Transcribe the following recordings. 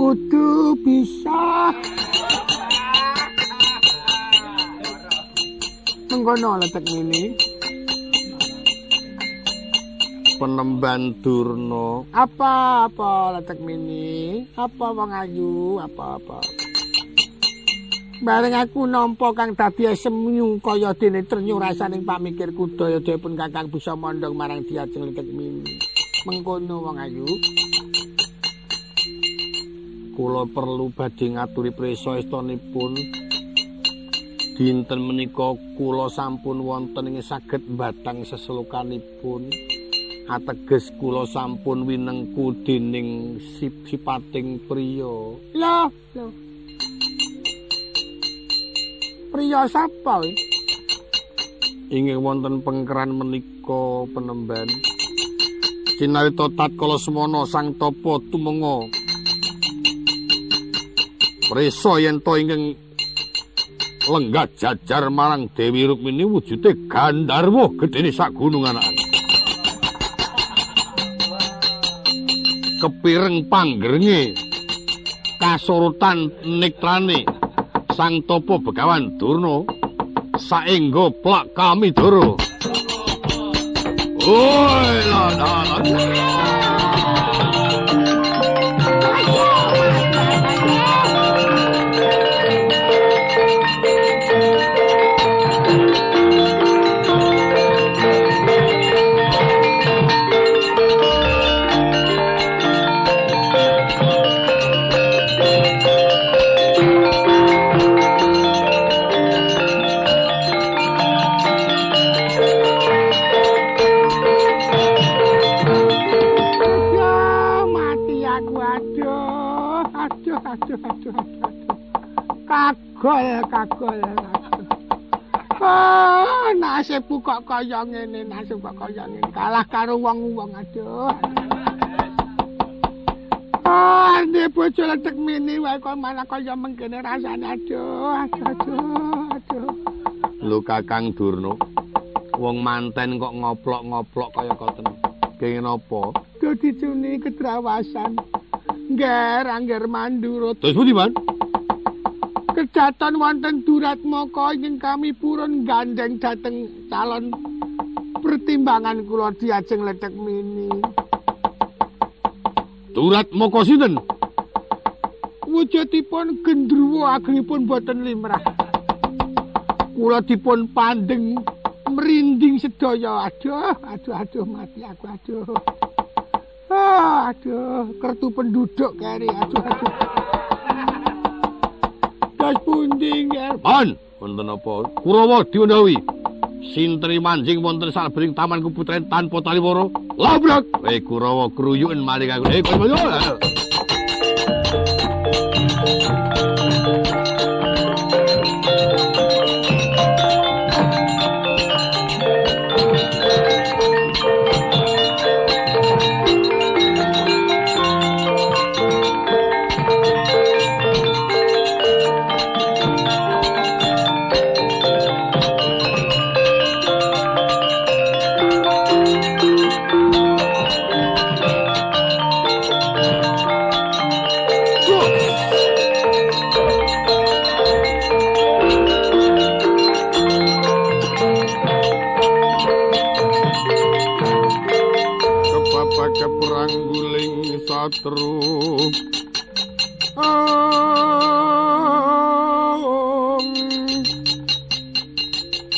kudu bisa. Mengkono letek mini penemban durno apa apa letek mini apa wong ayu? Apa apa bareng aku nampa kang dadi semyu kaya dene trenyu rasaning pamikir kudaya pun kakang bisa mondong marang diajeng letek mini mengkono wong ayu kula perlu badhe ngaturi prisa estunipun dinten menika kula sampun wonten ing saged batang seselukanipun ateges kula sampun winengku dening sipating priya. Lho, lho. Priya sapa iki? Inggih wonten pengkeran menika penemban. Cinarita tatkala semana sang tapa tumenga. Prisa yen to ingkang lenggah jajar marang Dewi Rukmini wujude gandarwa gedene sak gunung anak. kepireng panggrenge kasurutan nikrane sang topo begawan durno saenggo plak kami doro oi la la la kagol kagol ah nasibku kok kaya ngene nasib kok kaya ngene. Kalah karo wong-wong aduh. Ah ndek bojo letek mini wae kok malah kaya mengkene rasane aduh aduh aduh. Lho kakang durno wong manten kok ngoplok-ngoplok kaya koten. Kenging apa? Dadi cuni kedrawasan Ngger, angger manduro. Terus pundi, Man? kejaton wonten durat moko ingin kami purun gandeng dateng calon pertimbangan kula diajeng ledek mini. Durat moko sinten? Wujudipun gendruwo agengipun boten limrah. Kula dipun pandeng merinding sedaya. Aduh aduh aduh mati aku aduh ah, aduh kertu penduduk kari aduh aduh Mas punding Man, wonten apa? Kurawa diundhawi. Sintri manjing wonten salebring taman keputren tanpa taliwara. Labrak. Eh Kurawa kruyuken maring aku. Eh kowe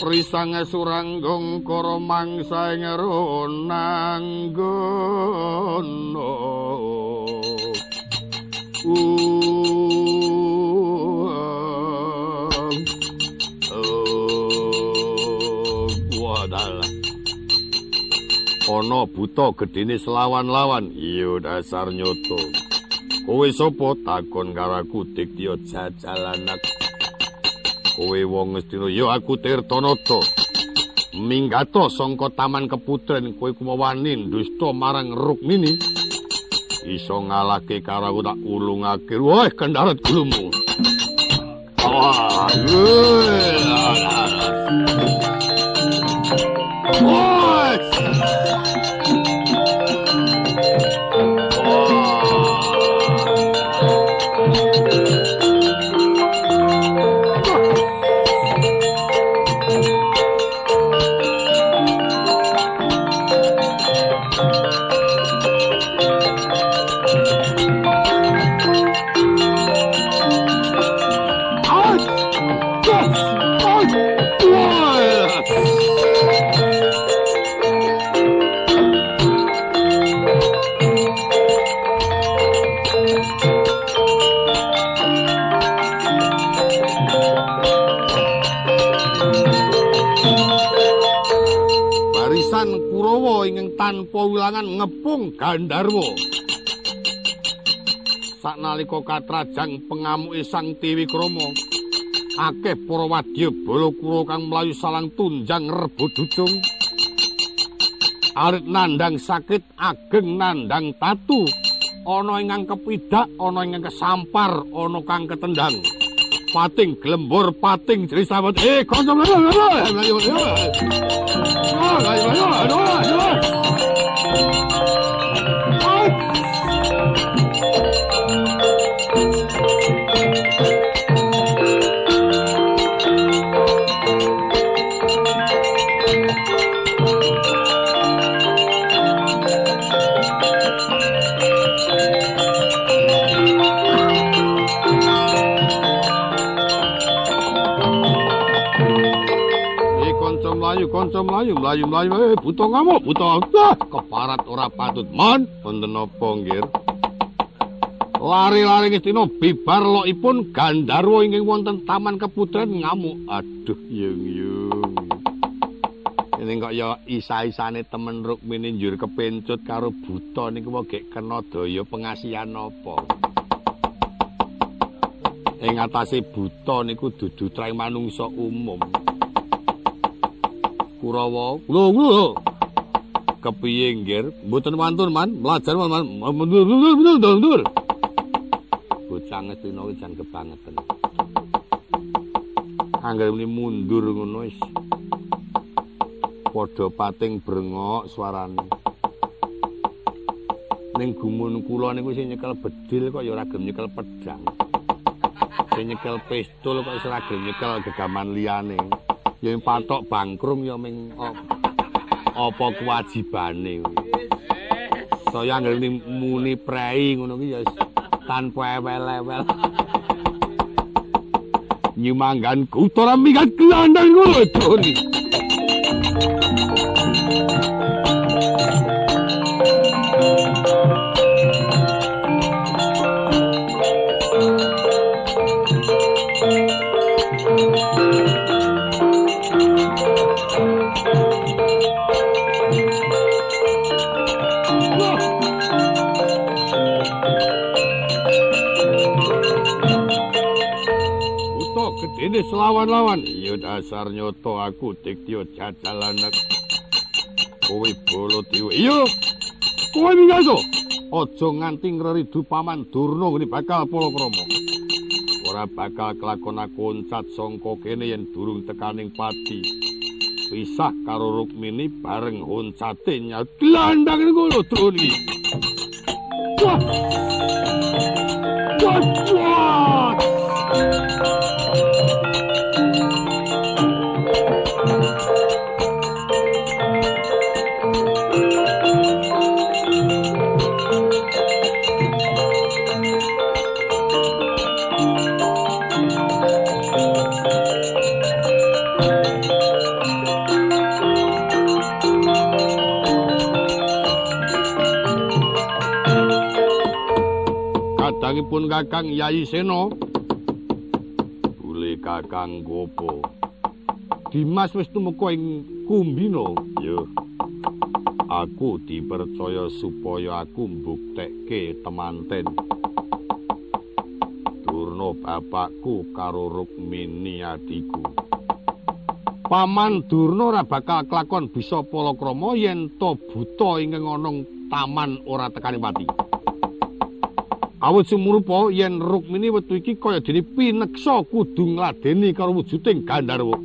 Risang suranggong karo mangsa ing ronanggono Ana buta gedene selawan-lawan iya dasar nyoto Kowe sapa takon karo aku Diktiya jajalanak. Kowe wong Ngastina ya aku Tirtanata. Minggato sangka taman keputren kowe kumawani dusta marang Rukmini. Iso ngalahke karo aku tak ulungake. Wah, kendarat gulumu. Ah, buta ingkang tanpa wilangan ngepung Gandarwa. Saknalika katrajang pengamuke Sang Dewi Krama, akeh para wadya balakura kang mlayu salang tunjang rebo ducung. Arit nandang sakit, ageng nandang tatu, ana ingkang kepidak, ana ingkang kesampar, ana kang ketendang. pating glembur pating jeri sawet eh kanca mlayu mlayu mlayu mlayu mlayu mlayu kanca mlayu mlayu mlayu eh buta ngamuk buta. Ah, keparat ora patut mon? Wonten apa nggih lari-lari ngestina bibar lokipun gandarwa ingkang wonten taman keputren ngamuk. Aduh yung yung. Ini kok ya isa-isane temen rukmini njur kepencut karo buta niku wae gek kena daya pengasihan apa? Ing atase buta niku dudu traing manungsa umum Kurawa. Lho, lho. Kepiye, Nggir? Mboten wantun, Man. Belajar, Man. Mundur, mundur, mundur, mundur. Ngestina iki jan kebangetan. Angger muni mundur ngono wis. Padha pating brengok suarane. Ning gumun kula niku sing nyekel bedil kok ya ora gelem nyekel pedang. Sing nyekel pistol kok ora gelem nyekel gegaman liyane. Ya patok bangkrung ya ming apa kewajibane. Saya anggere muni prei ngono ki ya tanpa ewel-ewel. Nyumanggan kutora migat kelandang ngono lawan-lawan. Ya dasar nyoto aku diktio jajalanak. Kowe bolo diwe. Iya. Kowe mingaso. Ojo nganti ngreridu paman Durna ngene bakal Palakrama. Ora bakal kelakon aku uncat sangka kene yen durung tekaning pati. Pisah karo Rukmini bareng uncate nyadlandang niku lho troni. Wah. Wah. Wah. Pun Kakang Yayi Seno. Bule Kakang Gopo. Dimas wis tumeka ing Kumbina. Yo. Aku dipercaya supaya aku mbuktekke temanten. Durna bapakku karo Rukmini adiku. Paman Durna ora bakal kelakon bisa palakrama yen to buta ing ana taman ora tekani pati. Awit sumurpa yen Rukmini wetu iki kaya dene pineksa kudu ngladeni karo wujuding Gandharwa.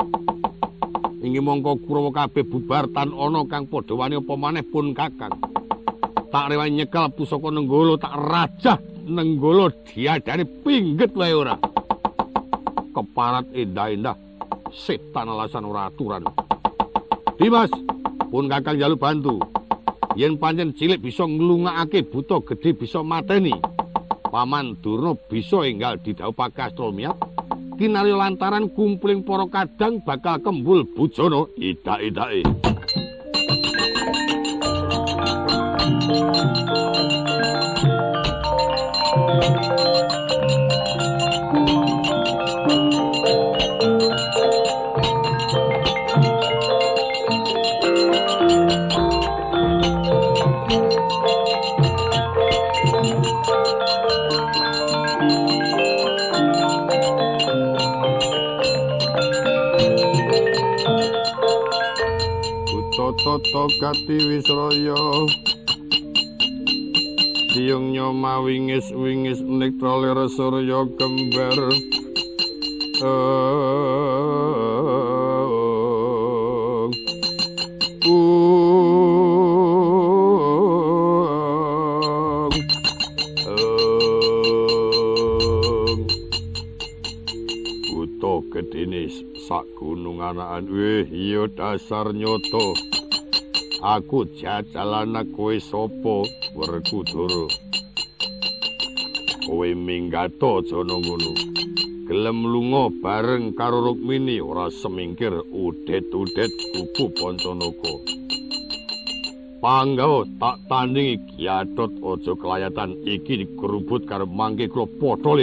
Inggih mongko Kurawa kabeh bubar tan ana kang padha wani apa maneh pun Kakang. Tak rewan nyekel pusaka nenggolo tak rajah nenggolo diadani pingget wae ora. Keparat indah-indah setan alasan ora aturan. Dimas pun Kakang jalu bantu. Yen pancen cilik bisa nglungakake buta gedhe bisa mateni. Paman Durna bisa enggal didhawuhake Astromia kinarya lantaran kumpuling para kadang bakal kembul bujana idak-idake. Tata gati wisraya Siyung nyoma wingis wingis lir surya kembar gedene sak gunung anakan weh iya dasar nyoto aku jajalan kowe sapa? Werkudara kowe minggato jana ngono. Gelem lunga bareng karo Rukmini ora semingkir udet-udet kuku Pancanaka Panggawa tak tandingi Kiatot aja kelayatan iki dikerubut karo mangke kula padha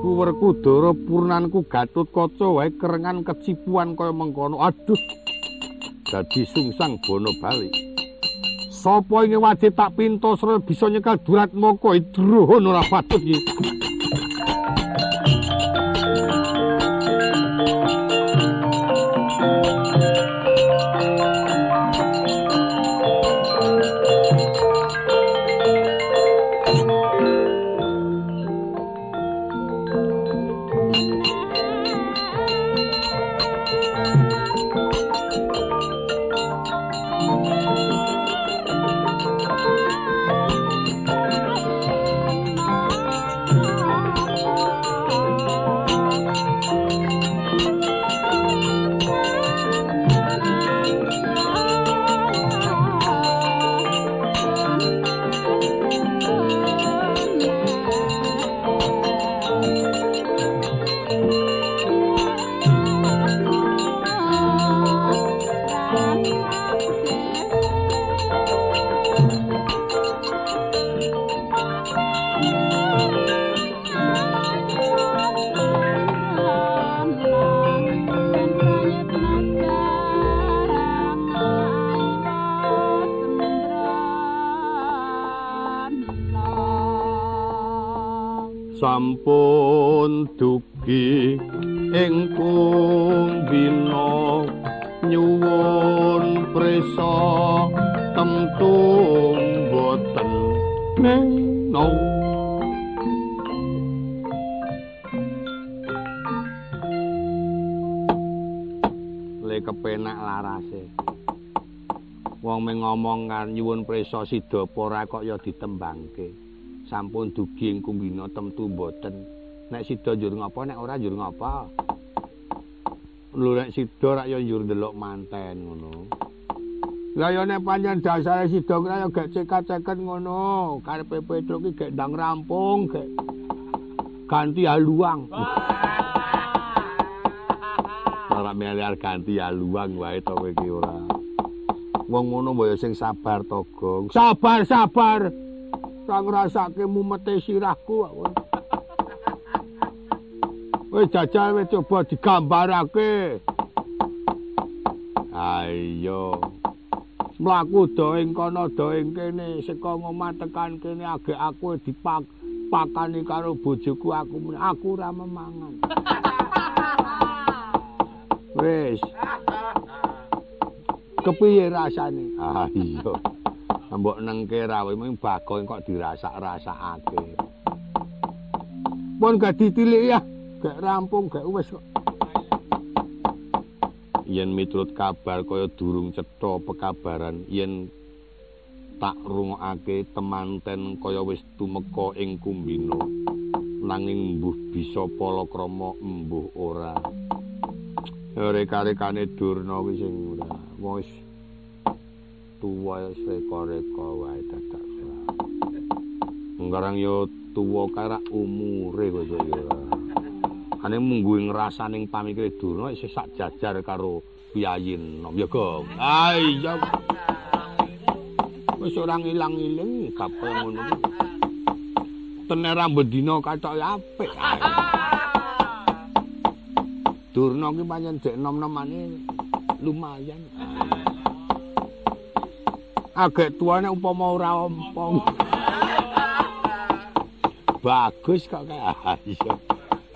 le Werkudara purnanku Gatut Kaca wae kerengan kecipuan kaya mengkono. Aduh. Dadi sungsang bono bali. Sapa ing wajib tak pinto sre bisa nyekal Duratmaka idrohon ora patut iki. Neno le kepenak larase. Wong meng ngomong kan nyuwun prisa sida ora kok ya ditembangke. Sampun dugi ing kumbina temtu boten nek sida njur ngapa nek ora njur ngapa lho nek sida rak ya njur ndelok manten ngono lah nek panjen dasare sida kaya gak cekat-ceket ngono. Karepe Petro ki gak ndang rampung gak ganti haluang. Ora meliar ganti haluang wae to kowe iki ora. Wong ngono mbaya sing sabar to gong sabar sabar. Ora ngrasake mumete sirahku Wis jajal wis coba digambarake. Ayo. Mlaku do ing kono do ing kene saka ngomah tekan kene agek aku dipak pakani karo bojoku aku aku ora memangan. Wis. Kepiye rasane? Ah iya. mbok nengke rawe mung bagong kok dirasak-rasakake. Pun gak ditilik ya, gak rampung gak wis kok. Yen miturut kabar kaya durung cetha pekabaran yen tak rungokake temanten kaya wis tumeka ing kumbina nanging mbuh bisa palakrama mbuh ora. Reka-rekane Durna wis sing ora wis tuwa seka-reka wae dadak Sekarang yo tuwa kaya umure kok yo. Ane munggu ngrasane pamikire Durna isih sak jajar karo Piyayin Nom. Gong. Ah iya. Wis ora ilang-iling kapal ngono. Tener rambut dina kathok apik. Durna ki pancen dek nom-nomane lumayan. Agek tuane upama ora ompong. Bagus kok kaya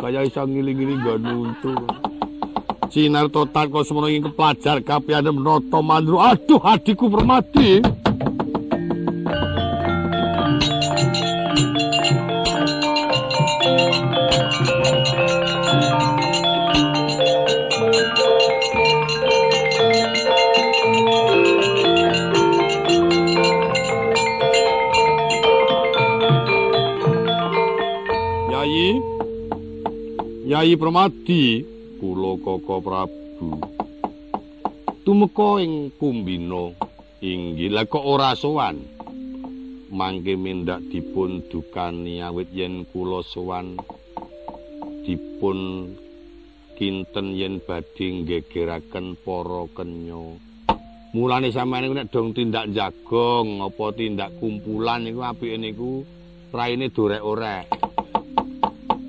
Kaya iso ngiling-ngiling nggo nuntu. Sinar total kok semono ing kepelajar ane menata mandru. Aduh adikku permati. Yai Pramadi kula Kaka Prabu. Tumeka ing Kumbina inggih kok ora sowan? Mangke mindak dipun dukani awit yen kula sowan. Dipun kinten yen badhe gegeraken para kenya. Mulane sampeyan nek dong tindak jagong apa tindak kumpulan niku apike niku raine dorek-orek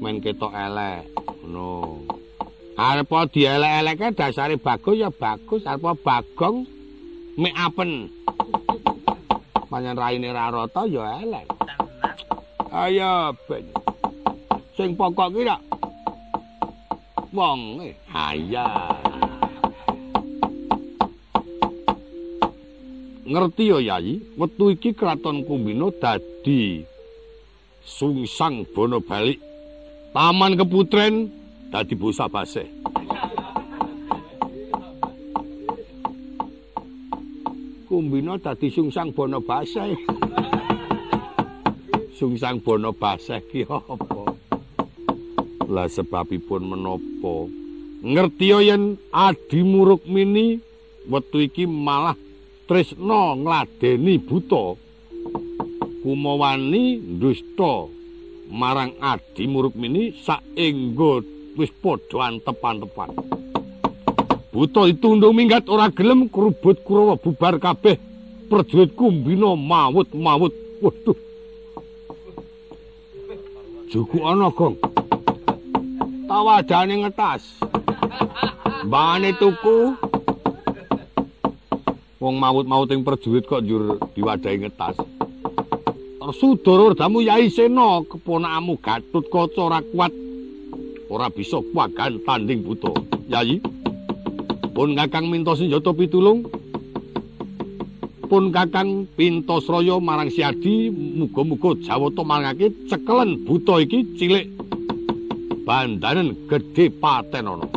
men ketok elek ngono. Arep dielek-eleke dasare bagus ya bagus, arep bagong mek apen. Panjen raine ra rata ya elek. Ayo ben. Sing pokok ki rak wong e. Aya. Ngerti ya Yayi, wektu iki kraton Kumbina dadi sungsang bono balik. Taman Keputren dadi busa base. Kumbina dadi sungsang bono base. Sungsang bono base ki apa? Lah sebabipun menapa? Ngerti yen Adi Murukmini wektu iki malah tresna ngladeni buta. Kumawani dusta marang Adi Murukmini saenggo wis padha antepan-tepan. Buta ditundung minggat ora gelem kerubut Kurawa bubar kabeh. Prajurit Kumbina mawut-mawut. Waduh. Juku ana, Gong. Tawadane ngetas. Bane tuku. Wong mawut-mawut prajurit kok njur diwadahi ngetas. Sudara damu Yai Sena keponakmu Gatut Kaca ora kuat ora bisa pagan tanding buta. Yayi. Pun Kakang minta senjata pitulung. Pun Kakang pinta sraya marang Siadi, muga-muga Jawata marangake cekelen buta iki cilik. Bandanen gedhe paten ana.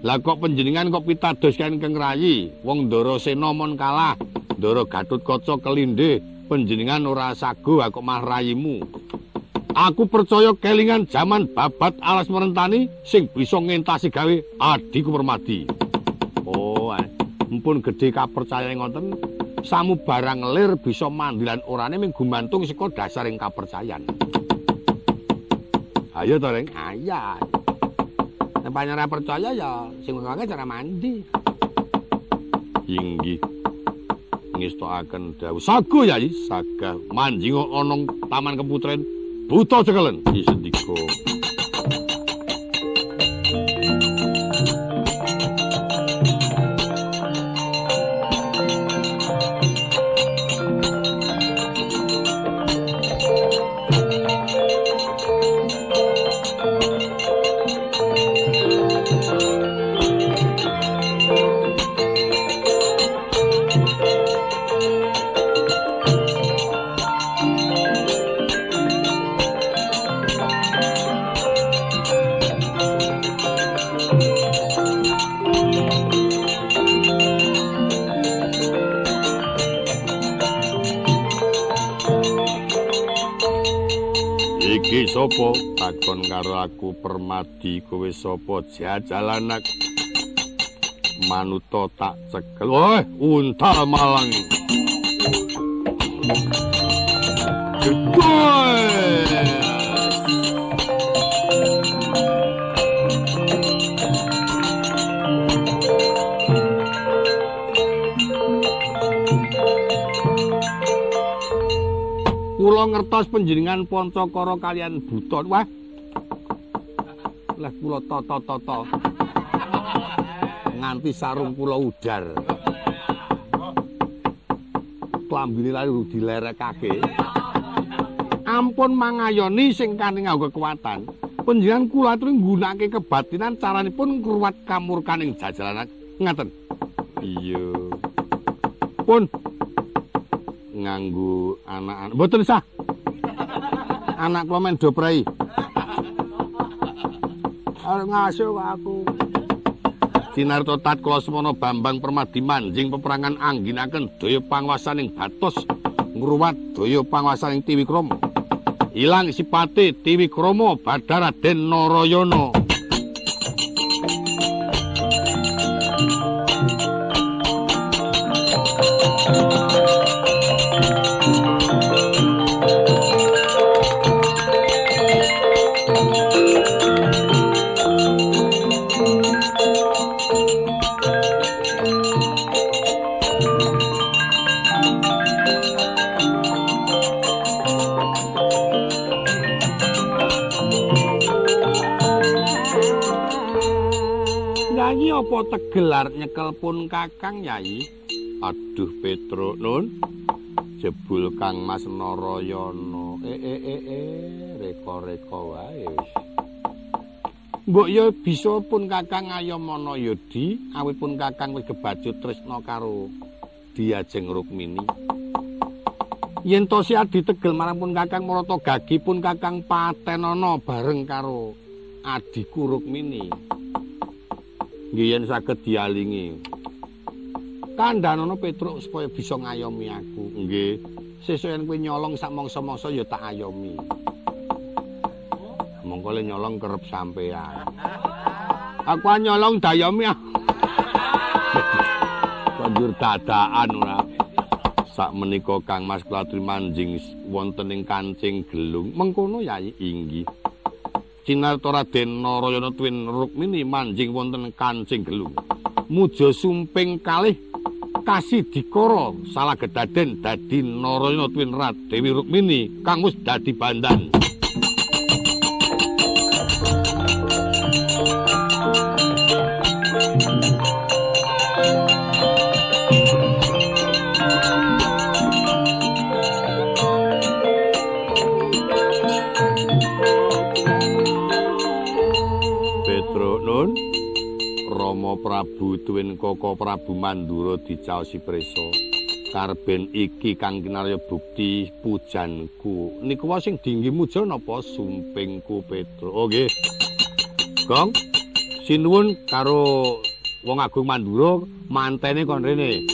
Lah kok panjenengan kok pitados kan Kang Rayi, wong Ndara Sena mon kalah, Ndara Gatut Kaca kelindhe, panjenengan ora sago kok mah rayimu. Aku percaya kelingan jaman babat alas merentani sing bisa ngentasi gawe adiku permadi. Oh, mumpun gede kapercayaan ngoten, samu barang lir bisa mandilan orane ming gumantung saka dasaring kapercayaan. Ayo to, Reng. Ayah. Nek percaya ya sing ngangge cara mandi. Inggih. Ngestokaken dawuh sago ya, sagah manjing ana taman keputren buta cekelen isendika sapa? Takon karo aku permadi kowe sapa? Jajalanak manuta tak cekel. Woi unta malang. Kula ngertos panjenengan Pancakara kalian buta. Wah. Lah kula tata-tata. Nganti sarung kula udar. Klambine lalu dilerekake. Ampun mangayoni sing kane nganggo kekuatan. Panjenengan kula aturi nggunakake kebatinan caranipun ngruwat kamurkaning jajalan ngaten. Iya. Pun nganggo anak-anak. Mboten sah. Anak kula men doprei. Arep ngasuh aku. Sinarto tat kula semana Bambang Permadi manjing peperangan angginaken daya panguwasaning Batos ngruwat daya panguwasaning Tiwikrama. Ilang sipate Tiwikrama Badaraden Narayana. Nyanyi apa tegelar nyekel pun Kakang Yai? Aduh Petro Nun. Jebul Kang Mas Narayana. Eh eh eh eh reka-reka wae wis. Mbok ya bisa pun Kakang Ayamana Yodi, awit Kakang wis kebacut tresna karo Diajeng Rukmini. Yen to si Adi tegel marang pun Kakang Marata Gagi pun Kakang Patenana bareng karo adiku Rukmini. Nggih yen saged dialingi. Kandhanono Petruk supaya bisa ngayomi aku. Nggih. Sesuk yen kowe nyolong sak mangsa-mangsa ya tak ayomi. Mongko le nyolong kerep sampean. Aku nyolong dayomi. Banjur dadakan ora. Sak menika Kang Mas Klatri manjing wonten ing kancing gelung. Mengkono Yai inggih. Cinarta Raden Narayana Twin Rukmini manjing wonten kancing gelung. Muja sumping kalih kasih dikara salah gedaden dadi Narayana Twin Rat Dewi Rukmini kang wis dadi bandan. Tuwin Koko Prabu Mandura dicaosi prisa karben iki kang kinarya bukti pujanku. Niku wae sing dinggi muja napa sumpingku Petro oh nggih. Gong sinuwun karo wong agung Mandura mantene kon rene.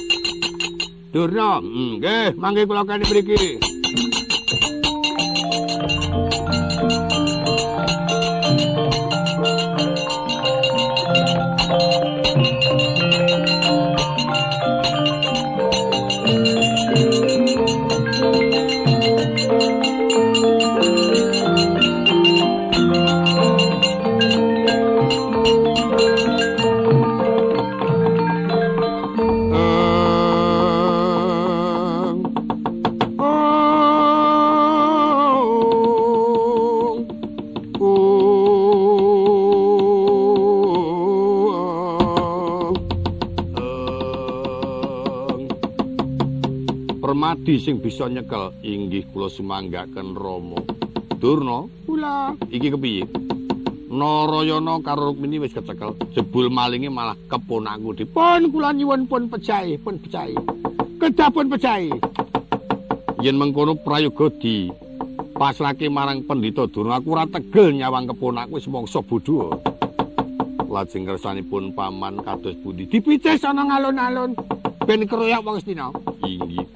Durna hmm, nggih mangke kula kene mriki sing bisa nyekel inggih kula sumanggaken Rama. Durna, Kula iki kepiye? Narayana karo Rukmini wis kecekel. Jebul malinge malah keponakku dip. pun kula nyuwun pun pejahe, pun pejahe. Kedah pun pejahe. Yen mengkono prayoga di pasrake marang pendhita Durna aku ora tegel nyawang keponakku wis mangsa bodho. Lajeng kersanipun paman kados pundi? Dipicis ana ngalun-alun ben keroyak wong Astina. Inggih.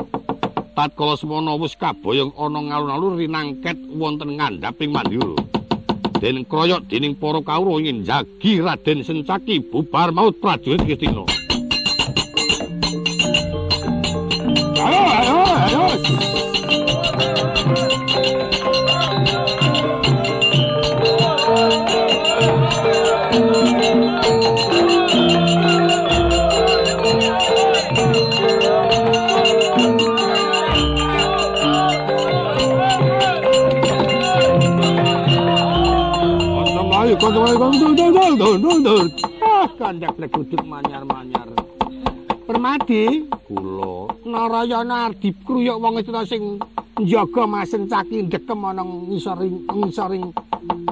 Tatkala semana wis kaboyong ana ngalun-alun rinangket wonten ngandhaping Mandura. Den kroyok dening para kawruh ingin jagi Raden Sencaki bubar maut prajurit Kistina. Ayo, ayo, ayo. Ah, kandak leguduk manyar-manyar. Permadi, kula Narayana arep kruyuk wong itu sing njaga masen caki ndekem ana ngisoring ngisoring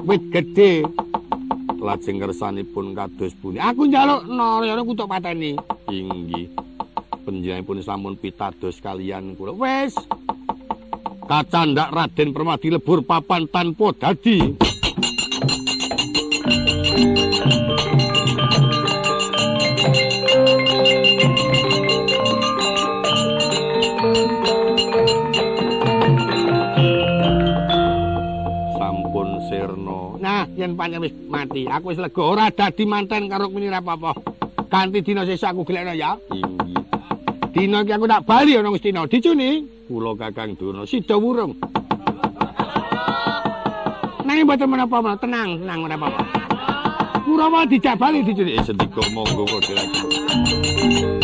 wit gedhe. lajeng kersanipun kados pundi. Aku njaluk Narayana kutuk pateni. Inggih. Panjenenganipun sampun pitados kalian kula. Wes. Kacandak Raden Permadi lebur papan tanpa dadi. Yen pancen wis mati, aku wis lega ora dadi manten karo Mini apa-apa. Kanthi dina sesuk aku gelekno ya. Inggih. Dina iki aku tak bali ana Gustina. Dicuni. Kula Kakang Durna sida wurung. Nanging mboten menapa-apa, tenang, tenang ora apa-apa. Kurawa dijak bali dicuni. Eh sendika monggo kok dilakoni.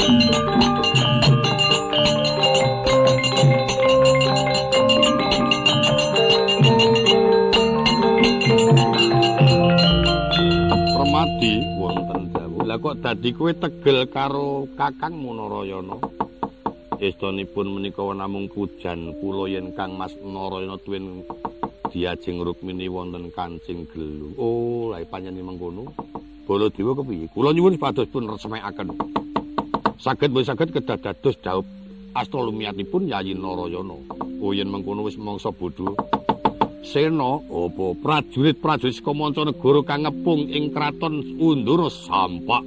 Lah kok dadi kowe tegel karo Kakang Munarayana? Estunipun menika namung pujan kula yen Kang Mas Narayana tuwin diajeng Rukmini wonten kancing gelu. Oh, lha panjenengan mengkono. Baladewa kepiye? Kula nyuwun pados pun resmekaken. Saged mboten saged kedadados dhaup astrolumiatipun Yayi Narayana. Oh, yen mengkono wis mangsa bodho. Sena apa prajurit-prajurit saka mancanegara kang ngepung ing kraton Undura sampak.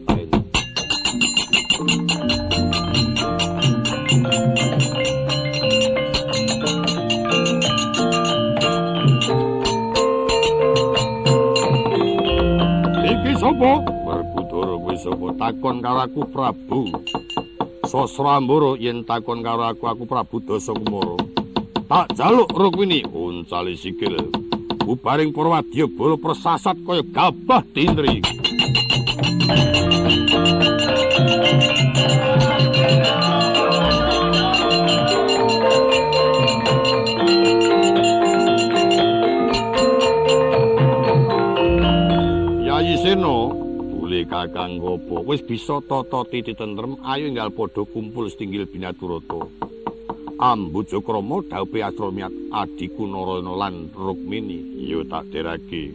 Iki sapa? Werkudara kuwi sapa? Takon karo aku Prabu. Sasrambara yen takon karo aku aku Prabu Dasakumara. Tak jaluk Rukmini uncali sikil. Ubaring para wadyabala persasat kaya gabah tindri. Yayi Sena, bule kakang gopo, wis bisa tata titi tentrem, ayo enggal padha kumpul setinggil binaturata. Ambuja Krama dawuhe Astromiat adiku Narayana lan Rukmini ya tak deragi.